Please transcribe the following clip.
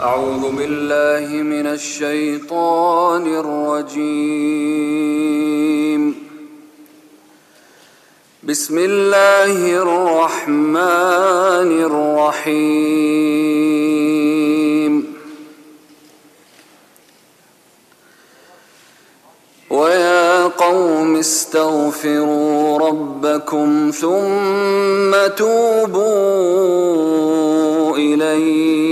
أعوذ بالله من الشيطان الرجيم. بسم الله الرحمن الرحيم. ويا قوم استغفروا ربكم ثم توبوا إليه.